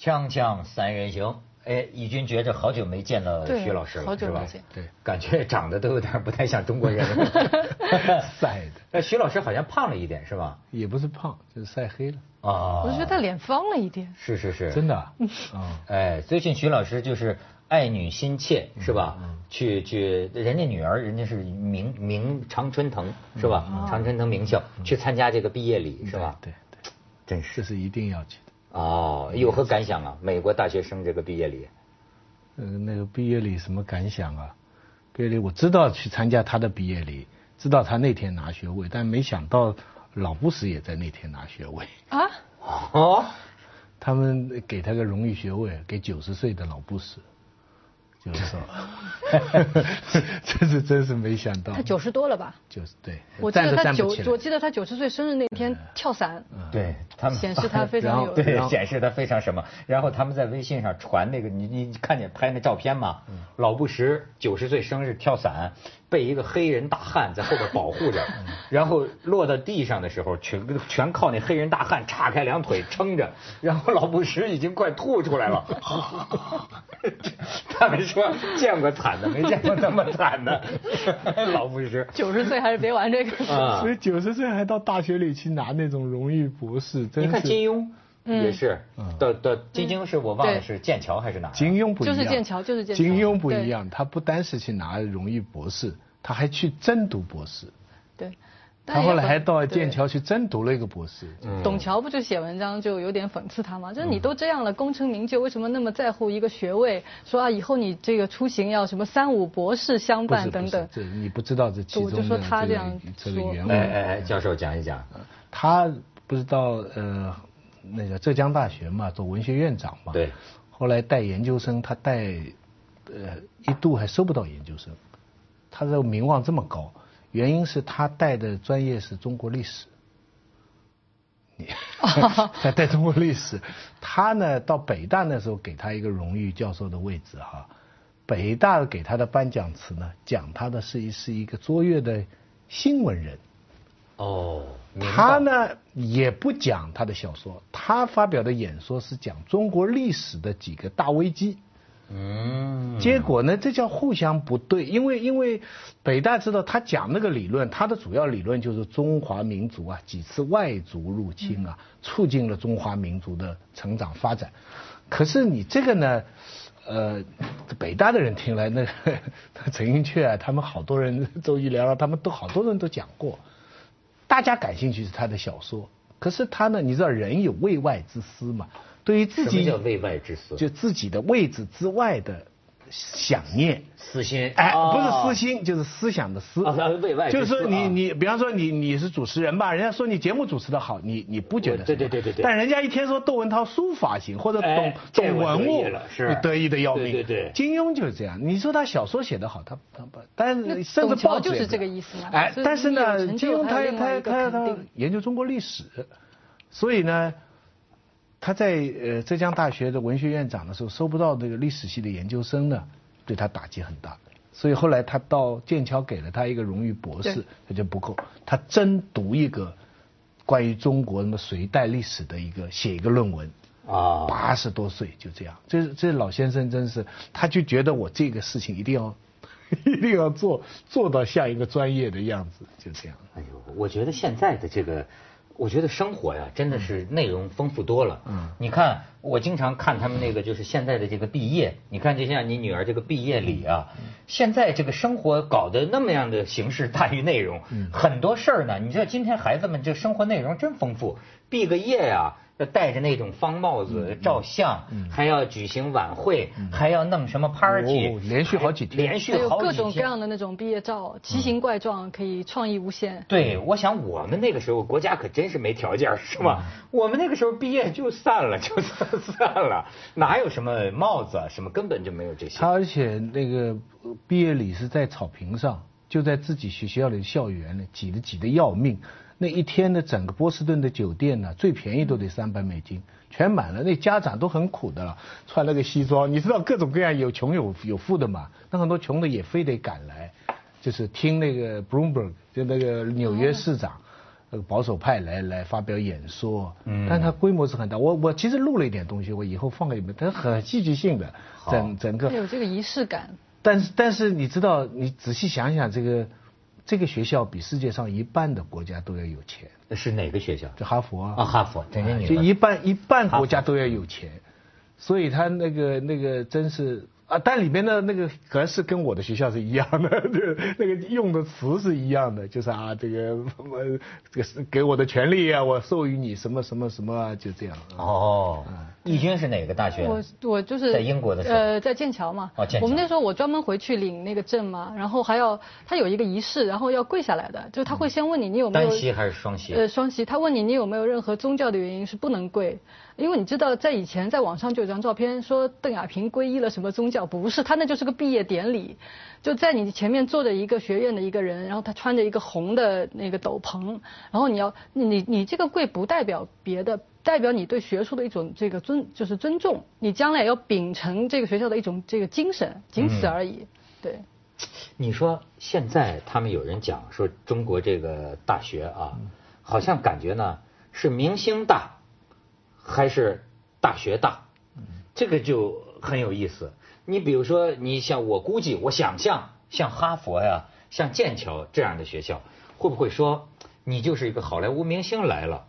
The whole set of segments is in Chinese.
锵锵三人行，哎，义军觉着好久没见到徐老师了，是吧好久没见？对，感觉长得都有点不太像中国人了。晒的哎，徐老师好像胖了一点，是吧？也不是胖，就是晒黑了，啊，我就觉得他脸方了一点。是是是，真的啊。啊 哎，最近徐老师就是爱女心切，是吧？去去，人家女儿，人家是名名常春藤，是吧？常春藤名校去参加这个毕业礼，是吧？对对，真是这是一定要去的。哦，有何感想啊？美国大学生这个毕业礼，呃，那个毕业礼什么感想啊？毕业礼我知道去参加他的毕业礼，知道他那天拿学位，但没想到老布什也在那天拿学位。啊，哦，他们给他个荣誉学位，给九十岁的老布什，就是。说，这是真是没想到。他九十多了吧？九十对，我记得他九我记得他九十岁生日那天跳伞，对他们。显示他非常有。对显示他非常什么。然后他们在微信上传那个，你你看见拍那照片吗？老布什九十岁生日跳伞，被一个黑人大汉在后边保护着，然后落到地上的时候，全全靠那黑人大汉叉开两腿撑着，然后老布什已经快吐出来了。他们说见过惨的，没见过那么惨的。老布什九十岁还是别玩这个。啊所，以九十岁还到大学里去拿那种荣誉博士，真是。你看金庸也是嗯的的，金庸是我忘了是剑桥还是哪？金庸不一样，就是剑桥就是剑桥金庸不一样，他不单是去拿荣誉博士，他还去真读博士。对，他后来还到剑桥去真读了一个博士。嗯董桥不就写文章就有点讽刺他吗？就是你都这样了，功成名就，为什么那么在乎一个学位？说啊，以后你这个出行要什么三五博士相不是不是伴等等，。这你不知道这其中的我就说他这个这样这个说哎原委。哎哎，教授讲一讲。他不是到呃那个浙江大学嘛，做文学院长嘛。对。后来带研究生，他带呃一度还收不到研究生，他的名望这么高，原因是他带的专业是中国历史。你 他带中国历史，他呢到北大那时候给他一个荣誉教授的位置哈，北大给他的颁奖词呢，讲他的是一是一个卓越的新闻人。哦，他？呢也不讲他的小说，他发表的演说是讲中国历史的几个大危机。嗯，结果呢，这叫互相不对，因为因为北大知道他讲那个理论，他的主要理论就是中华民族啊几次外族入侵啊，促进了中华民族的成长发展。可是你这个呢，呃，北大的人听来，那个 陈寅恪啊，他们好多人，周一聊聊，他们都好多人都讲过，大家感兴趣是他的小说，可是他呢，你知道人有位外之思嘛，对于自己什么叫位外之私？就自己的位置之外的想念。私心。哎，哦不是私。心，就是思想的思。啊外就是说你你，比方说你你是主持人吧，人家说你节目主持的好，你你不觉得？对对对对对但人家一天说窦文涛书法行或者懂懂文物得意的要命。对对对金庸就是这样。你说他小说写的好，他他不，但是那甚至报纸就是这个意思嘛哎，但是呢，金庸他他他他研究中国历史，所以呢。他在呃浙江大学的文学院长的时候收不到这个历史系的研究生呢，对他打击很大。所以后来他到剑桥给了他一个荣誉博士，他就不够，他真读一个关于中国什么隋代历史的一个写一个论文，啊，八十多岁就这样，这这老先生真是，他就觉得我这个事情一定要 一定要做做到像一个专业的样子，就这样。哎呦，我觉得现在的这个，我觉得生活呀，真的是内容丰富多了。嗯。你看，我经常看他们那个，就是现在的这个毕业，你看，就像你女儿这个毕业礼啊，现在这个生活搞得那么样的形式大于内容，很多事儿呢，你知道今天孩子们这生活内容真丰富，毕个业呀、要戴着那种方帽子照相，还要举行晚会，还要弄什么 party，、哦连续好几天连续好几天，各种各样的那种毕业照，奇形怪状，可以创意无限。对，我想我们那个时候国家可真是没条件儿，是吧？我们那个时候毕业就散了，就散散了，哪有什么帽子啊，什么根本就没有这些。他而且那个呃毕业礼是在草坪上，就在自己学校里校园里挤得挤得要命。那一天的整个波士顿的酒店呢，最便宜都得三百美金，全满了。那家长都很苦的了，穿了个西装，你知道各种各样有穷有有富的嘛？那很多穷的也非得赶来，就是听那个 Bloomberg 就那个纽约市长。那个保守派来来发表演说，嗯，但它规模是很大。我我其实录了一点东西，我以后放给你们，它很戏剧性的，整整个有这个仪式感。但是但是你知道，你仔细想想，这个这个学校比世界上一半的国家都要有钱。是哪个学校？就哈佛啊。啊，哈佛，就一半一半国家都要有钱，所以他那个那个真是。啊，但里面的那个格式跟我的学校是一样的，那个用的词是一样的，就是啊，这个我这个是给我的权利啊，我授予你什么什么什么啊，就这样。哦，义军是哪个大学？我我就是在英国的时候，呃，在剑桥嘛。哦，剑桥。我们那时候我专门回去领那个证嘛，然后还要他有一个仪式，然后要跪下来的，就他会先问你你有没有单膝还是双膝？呃，双膝。他问你你有没有任何宗教的原因是不能跪。因为你知道，在以前在网上就有张照片，说邓亚萍皈依了什么宗教，不是，他那就是个毕业典礼，就在你前面坐着一个学院的一个人，然后他穿着一个红的那个斗篷，然后你要你你这个跪不代表别的，代表你对学术的一种这个尊就是尊重，你将来要秉承这个学校的一种这个精神，仅此而已。对。你说现在他们有人讲说中国这个大学啊，好像感觉呢是明星大。还是大学大，这个就很有意思。你比如说，你像我估计，我想象像哈佛呀、像剑桥这样的学校，会不会说你就是一个好莱坞明星来了，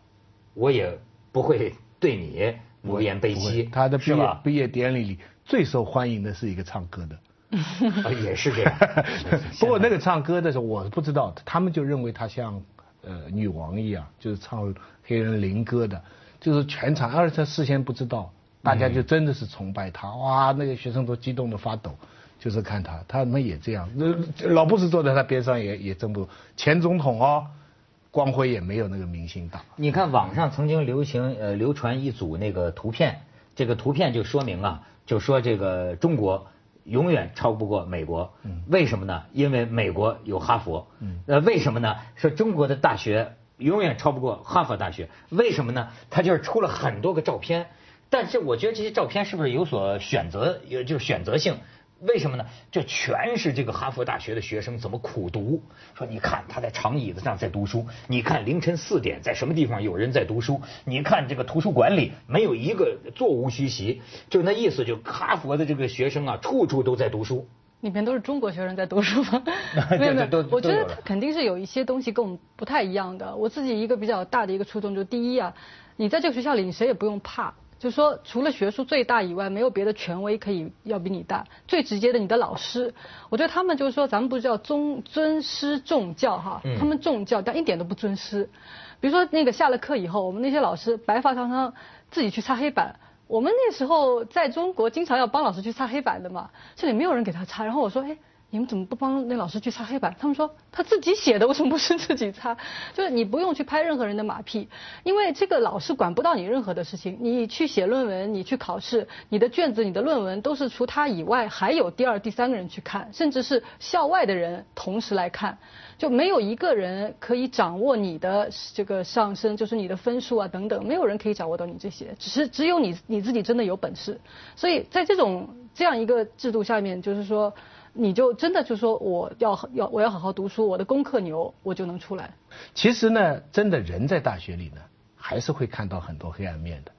我也不会对你无言悲戚。他的毕业毕业典礼里最受欢迎的是一个唱歌的，也是这样。不过那个唱歌的时候，我不知道，他们就认为他像呃女王一样，就是唱黑人灵歌的。就是全场，而且事先不知道，大家就真的是崇拜他，哇，那个学生都激动的发抖，就是看他，他们也这样。那老布什坐在他边上也也真不，前总统哦，光辉也没有那个明星大。你看网上曾经流行呃流传一组那个图片，这个图片就说明啊，就说这个中国永远超不过美国，嗯为什么呢？因为美国有哈佛，嗯呃，为什么呢？说中国的大学。永远超不过哈佛大学，为什么呢？他就是出了很多个照片，但是我觉得这些照片是不是有所选择，有就是选择性？为什么呢？这全是这个哈佛大学的学生怎么苦读？说你看他在长椅子上在读书，你看凌晨四点在什么地方有人在读书，你看这个图书馆里没有一个座无虚席，就那意思，就哈佛的这个学生啊，处处都在读书。里面都是中国学生在读书吗？没 有没有，我觉得他肯定是有一些东西跟我们不太一样的。我自己一个比较大的一个初衷就是，第一啊，你在这个学校里，你谁也不用怕，就是说除了学术最大以外，没有别的权威可以要比你大。最直接的，你的老师，我觉得他们就是说，咱们不是叫尊尊师重教哈，他们重教但一点都不尊师。比如说那个下了课以后，我们那些老师白发苍苍自己去擦黑板。我们那时候在中国经常要帮老师去擦黑板的嘛，这里没有人给他擦，然后我说，哎。你们怎么不帮那老师去擦黑板？他们说他自己写的，为什么不是自己擦？就是你不用去拍任何人的马屁，因为这个老师管不到你任何的事情。你去写论文，你去考试，你的卷子、你的论文都是除他以外还有第二、第三个人去看，甚至是校外的人同时来看，就没有一个人可以掌握你的这个上升，就是你的分数啊等等，没有人可以掌握到你这些，只是只有你你自己真的有本事。所以在这种这样一个制度下面，就是说。你就真的就说我要要我要好好读书，我的功课牛，我就能出来。其实呢，真的人在大学里呢，还是会看到很多黑暗面的。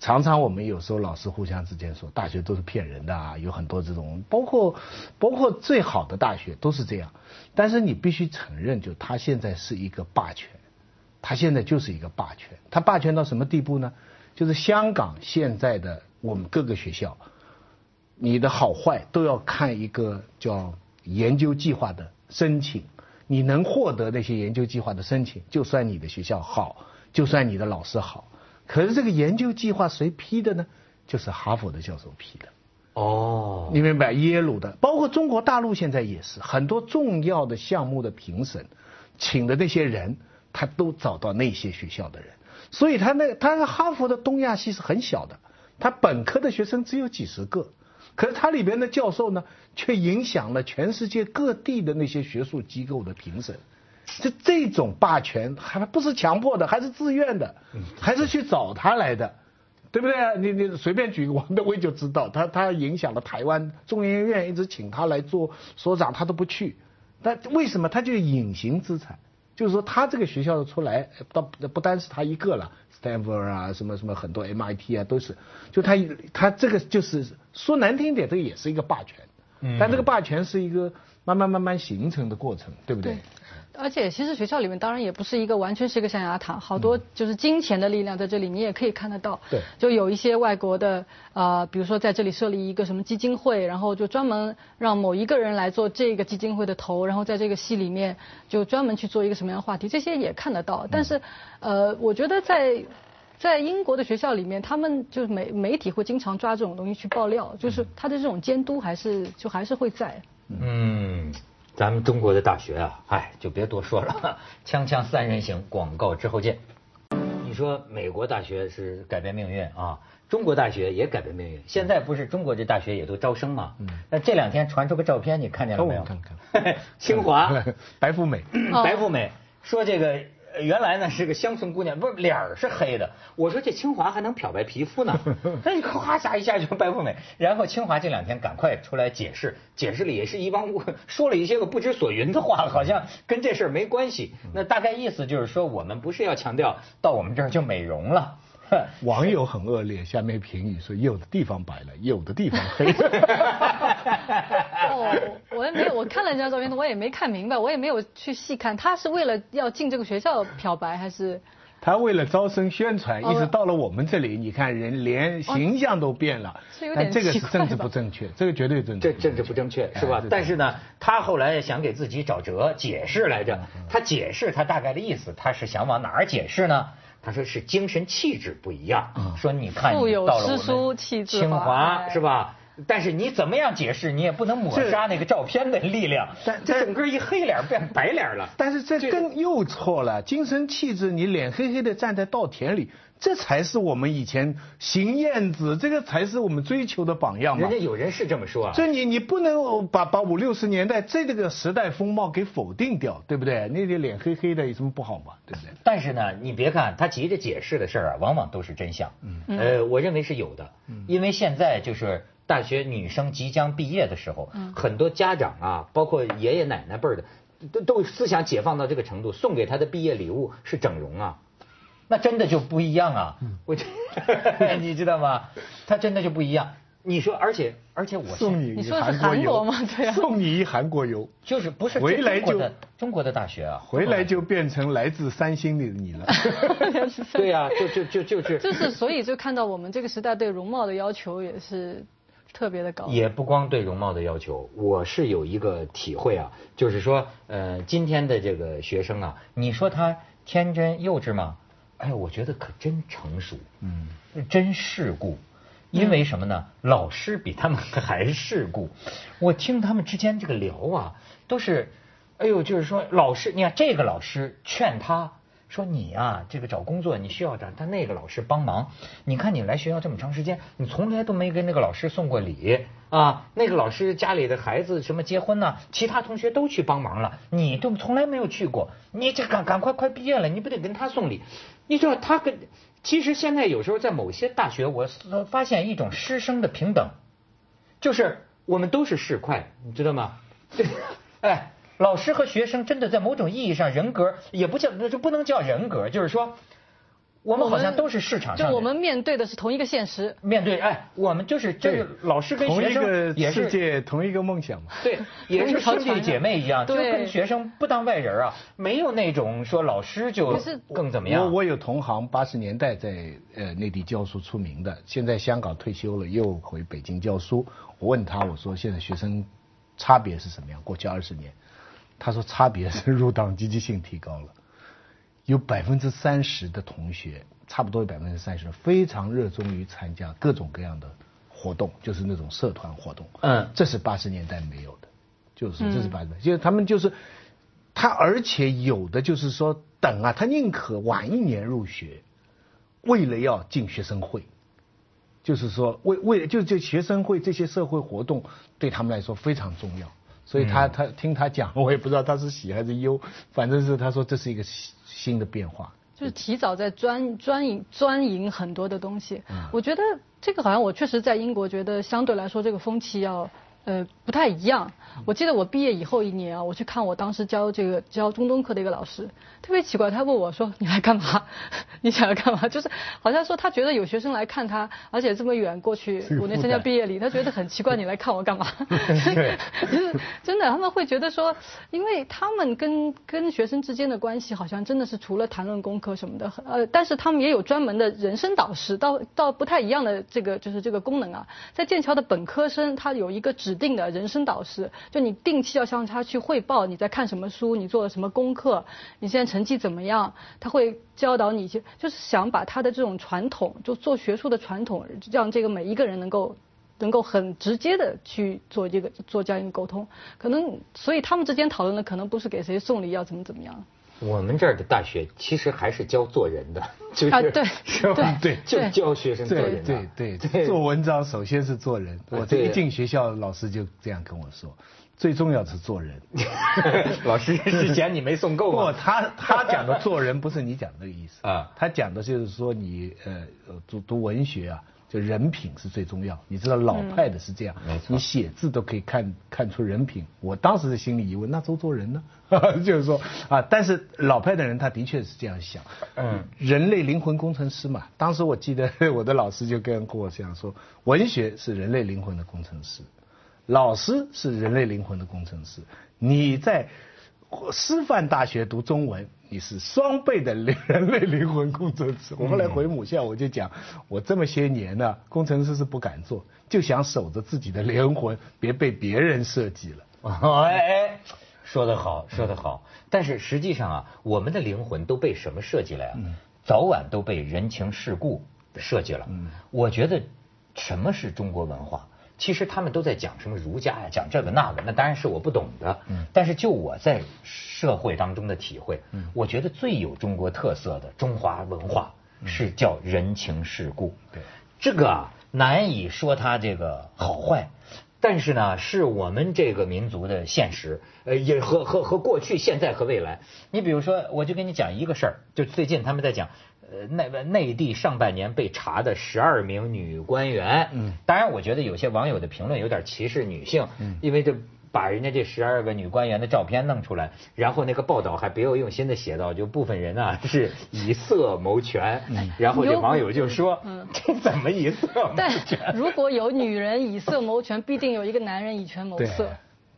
常常我们有时候老师互相之间说，大学都是骗人的啊，有很多这种，包括包括最好的大学都是这样。但是你必须承认，就他现在是一个霸权，他现在就是一个霸权。他霸权到什么地步呢？就是香港现在的我们各个学校。你的好坏都要看一个叫研究计划的申请，你能获得那些研究计划的申请，就算你的学校好，就算你的老师好。可是这个研究计划谁批的呢？就是哈佛的教授批的。哦，你明白？耶鲁的，包括中国大陆现在也是很多重要的项目的评审，请的那些人，他都找到那些学校的人。所以他那他哈佛的东亚系是很小的，他本科的学生只有几十个。可是它里边的教授呢，却影响了全世界各地的那些学术机构的评审。这这种霸权还不是强迫的，还是自愿的，还是去找他来的，对不对？你你随便举个王德威就知道，他他影响了台湾中研院一直请他来做所长，他都不去。但为什么？他就隐形资产，就是说他这个学校的出来，不不单是他一个了，Stanford 啊，什么什么很多 MIT 啊都是，就他他这个就是说难听点，这个也是一个霸权，嗯，但这个霸权是一个慢慢慢慢形成的过程，对不对？而且其实学校里面当然也不是一个完全是一个象牙塔，好多就是金钱的力量在这里，你也可以看得到。对。就有一些外国的啊，比如说在这里设立一个什么基金会，然后就专门让某一个人来做这个基金会的头，然后在这个系里面就专门去做一个什么样的话题，这些也看得到。但是呃，我觉得在在英国的学校里面，他们就是媒媒体会经常抓这种东西去爆料，就是他的这种监督还是就还是会在。嗯。咱们中国的大学啊，哎，就别多说了。锵锵三人行，广告之后见。你说美国大学是改变命运啊，中国大学也改变命运。现在不是中国这大学也都招生吗？嗯。那这两天传出个照片，你看见了没有？看看。清华 白富美，白富美说这个。原来呢是个乡村姑娘，不是脸儿是黑的。我说这清华还能漂白皮肤呢，那你夸下一下就白富美。然后清华这两天赶快出来解释，解释了也是一帮说了一些个不知所云的话，好像跟这事儿没关系。那大概意思就是说，我们不是要强调到我们这儿就美容了。网友很恶劣，下面评语说有的地方白了，有的地方黑。哦，我也没有，我看了这张照片，我也没看明白，我也没有去细看，他是为了要进这个学校漂白还是？他为了招生宣传，一直到了我们这里，你看人连形象都变了。是有点这个是政治不正确，这个绝对正这政治不正确是吧？但是呢，他后来想给自己找辙解释来着，他解释他大概的意思，他是想往哪儿解释呢？他说是精神气质不一样，说你看你到了我们清华是吧？但是你怎么样解释，你也不能抹杀那个照片的力量。这整个一黑脸变白脸了。但是这更又错了，精神气质，你脸黑黑的站在稻田里。这才是我们以前邢燕子，这个才是我们追求的榜样嘛。人家有人是这么说啊。所以你你不能把把五六十年代这这个时代风貌给否定掉，对不对？那个脸黑黑的有什么不好嘛？对不对？但是呢，你别看他急着解释的事儿啊，往往都是真相。嗯。呃，我认为是有的。嗯。因为现在就是大学女生即将毕业的时候，很多家长啊，包括爷爷奶奶辈的，都都思想解放到这个程度，送给她的毕业礼物是整容啊。那真的就不一样啊！我这，你知道吗？他真的就不一样。你说，而且而且我送你一韩国吗？对送你一韩国游，就是不是回来就中国的大学啊，回来就变成来自三星的你了。对呀，就就就就是。就是所以就看到我们这个时代对容貌的要求也是特别的高。也不光对容貌的要求，我是有一个体会啊，就是说，呃，今天的这个学生啊，你说他天真幼稚吗？哎，我觉得可真成熟，嗯，真世故，因为什么呢？老师比他们还世故。我听他们之间这个聊啊，都是，哎呦，就是说老师，你看这个老师劝他。说你呀，这个找工作你需要找他那个老师帮忙。你看你来学校这么长时间，你从来都没给那个老师送过礼啊。那个老师家里的孩子什么结婚呢？其他同学都去帮忙了，你都从来没有去过。你这赶赶快快毕业了，你不得跟他送礼？你知道他跟其实现在有时候在某些大学，我发现一种师生的平等，就是我们都是市侩，你知道吗？对 哎。老师和学生真的在某种意义上人格也不叫，那就不能叫人格，就是说，我们好像都是市场上，就我们面对的是同一个现实。面对，哎，我们就是这个老师跟学生也是世界同一个梦想嘛。对，也是兄弟姐妹一样，就跟学生不当外人啊，没有那种说老师就更怎么样。我我有同行，八十年代在呃内地教书出名的，现在香港退休了，又回北京教书。我问他，我说现在学生差别是什么样？过去二十年。他说差别是入党积极性提高了，有百分之三十的同学，差不多有百分之三十非常热衷于参加各种各样的活动，就是那种社团活动。嗯，这是八十年代没有的，就是这是八十年代，就是他们就是他，而且有的就是说等啊，他宁可晚一年入学，为了要进学生会，就是说为为就就学生会这些社会活动对他们来说非常重要。所以他他听他讲，我也不知道他是喜还是忧，反正是他说这是一个新的变化，就是提早在钻钻营钻营很多的东西。我觉得这个好像我确实在英国觉得相对来说这个风气要呃，不太一样。我记得我毕业以后一年啊，我去看我当时教这个教中东课的一个老师，特别奇怪，他问我说：“你来干嘛？你想要干嘛？”就是好像说他觉得有学生来看他，而且这么远过去五年参加毕业礼，他觉得很奇怪，你来看我干嘛？对，就 是真的，他们会觉得说，因为他们跟跟学生之间的关系好像真的是除了谈论功课什么的，呃，但是他们也有专门的人生导师，到到不太一样的这个就是这个功能啊，在剑桥的本科生他有一个指定的人生导师，就你定期要向他去汇报你在看什么书，你做了什么功课，你现在成绩怎么样，他会教导你，就就是想把他的这种传统，就做学术的传统，让这个每一个人能够能够很直接的去做这个做这样一个沟通，可能所以他们之间讨论的可能不是给谁送礼要怎么怎么样。我们这儿的大学其实还是教做人的，就是对，是吧？对，就教学生做人。对对对，做文章首先是做人。我这一进学校，老师就这样跟我说，最重要的是做人。老师是嫌你没送够吗？不，他他讲的做人不是你讲的那个意思 啊，他讲的就是说你呃读读文学啊。就人品是最重要，你知道老派的是这样，你写字都可以看看出人品。我当时的心理疑问，那周作人呢？就是说啊，但是老派的人他的确是这样想。嗯，人类灵魂工程师嘛，当时我记得 我的老师就跟跟我这样说，文学是人类灵魂的工程师，老师是人类灵魂的工程师，你在。师范大学读中文，你是双倍的人类灵魂工程师。我后来回母校，我就讲，我这么些年呢，工程师是不敢做，就想守着自己的灵魂，别被别人设计了。哎哎，说得好，说得好。但是实际上啊，我们的灵魂都被什么设计了呀？早晚都被人情世故设计了。我觉得，什么是中国文化？其实他们都在讲什么儒家呀，讲这个那个，那当然是我不懂的。嗯，但是就我在社会当中的体会，嗯，我觉得最有中国特色的中华文化是叫人情世故。对，这个啊难以说它这个好坏，但是呢是我们这个民族的现实，呃，也和和和过去、现在和未来。你比如说，我就跟你讲一个事儿，就最近他们在讲。呃，内内地上半年被查的十二名女官员，嗯，当然我觉得有些网友的评论有点歧视女性，嗯，因为这把人家这十二个女官员的照片弄出来，然后那个报道还别有用心的写到，就部分人啊是以色谋权，然后这网友就说，嗯，这怎么以色谋权？如果有女人以色谋权，必定有一个男人以权谋色。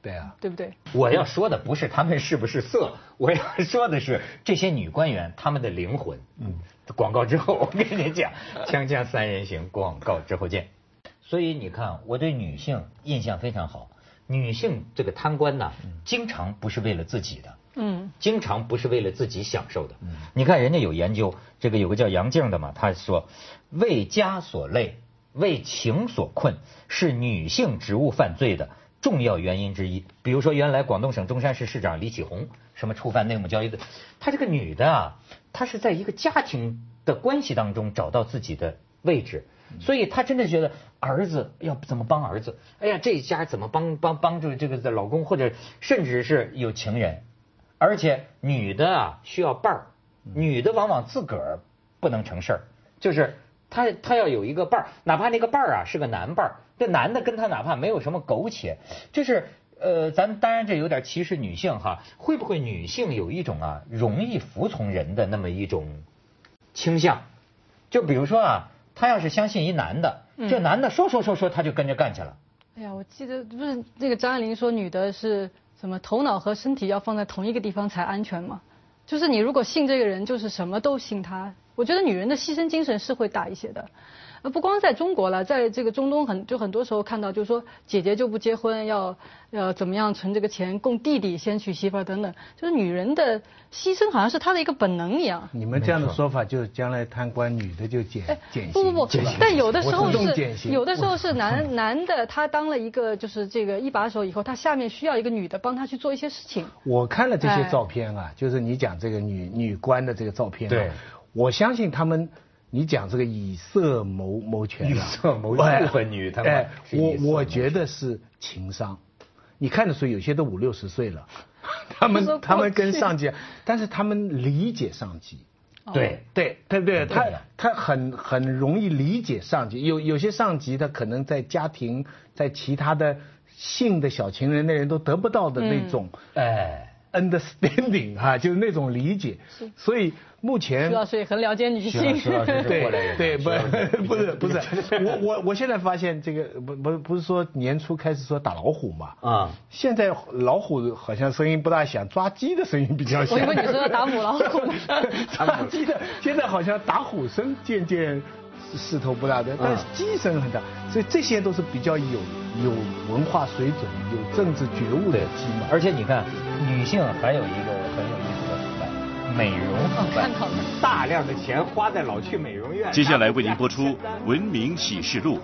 对啊，对不对？我要说的不是他们是不是色，我要说的是这些女官员她们的灵魂。嗯，广告之后 我跟你讲，锵锵三人行，广告之后见。所以你看，我对女性印象非常好。女性这个贪官呢，经常不是为了自己的，嗯，经常不是为了自己享受的。嗯，你看人家有研究，这个有个叫杨静的嘛，他说，为家所累，为情所困，是女性职务犯罪的。重要原因之一，比如说原来广东省中山市市长李启红，什么触犯内幕交易的，她这个女的啊，她是在一个家庭的关系当中找到自己的位置，所以她真的觉得儿子要怎么帮儿子，哎呀，这一家怎么帮帮帮助这个老公，或者甚至是有情人，而且女的啊需要伴儿，女的往往自个儿不能成事儿，就是她她要有一个伴儿，哪怕那个伴儿啊是个男伴儿。这男的跟他哪怕没有什么苟且，就是呃，咱当然这有点歧视女性哈，会不会女性有一种啊容易服从人的那么一种倾向？就比如说啊，他要是相信一男的，这男的说说说说他就跟着干去了。哎呀，我记得不是那个张爱玲说女的是什么头脑和身体要放在同一个地方才安全吗？就是你如果信这个人，就是什么都信他。我觉得女人的牺牲精神是会大一些的。呃不光在中国了，在这个中东很就很多时候看到，就是说姐姐就不结婚，要要怎么样存这个钱供弟弟先娶媳妇等等，就是女人的牺牲好像是她的一个本能一样。你们这样的说法，就是将来贪官女的就减减不不不，但有的时候是有的时候是男男的他当了一个就是这个一把手以后，他下面需要一个女的帮他去做一些事情。我看了这些照片啊，就是你讲这个女女官的这个照片，对，我相信他们。你讲这个以色谋谋权，以色谋权，部分女他们，我我觉得是情商。你看的时候有些都五六十岁了，他们他们跟上级，但是他们理解上级，对对对不对？他他很很容易理解上级。有有些上级他可能在家庭在其他的性的小情人那人都得不到的那种，哎。Understanding 哈，就是那种理解，所以目前徐老师也很了解女性，对对不不是 不是，我我我现在发现这个不不不是说年初开始说打老虎嘛。啊，现在老虎好像声音不大响，抓鸡的声音比较响。我以为你说要打母老虎呢，抓鸡的现在好像打虎声渐渐势头不大的，但是精神很大，所以这些都是比较有有文化水准、有政治觉悟的鸡嘛，而且你看。女性还有一个很有意思的腐败，美容腐败，大量的钱花在老去美容院。接下来为您播出《文明启示录》。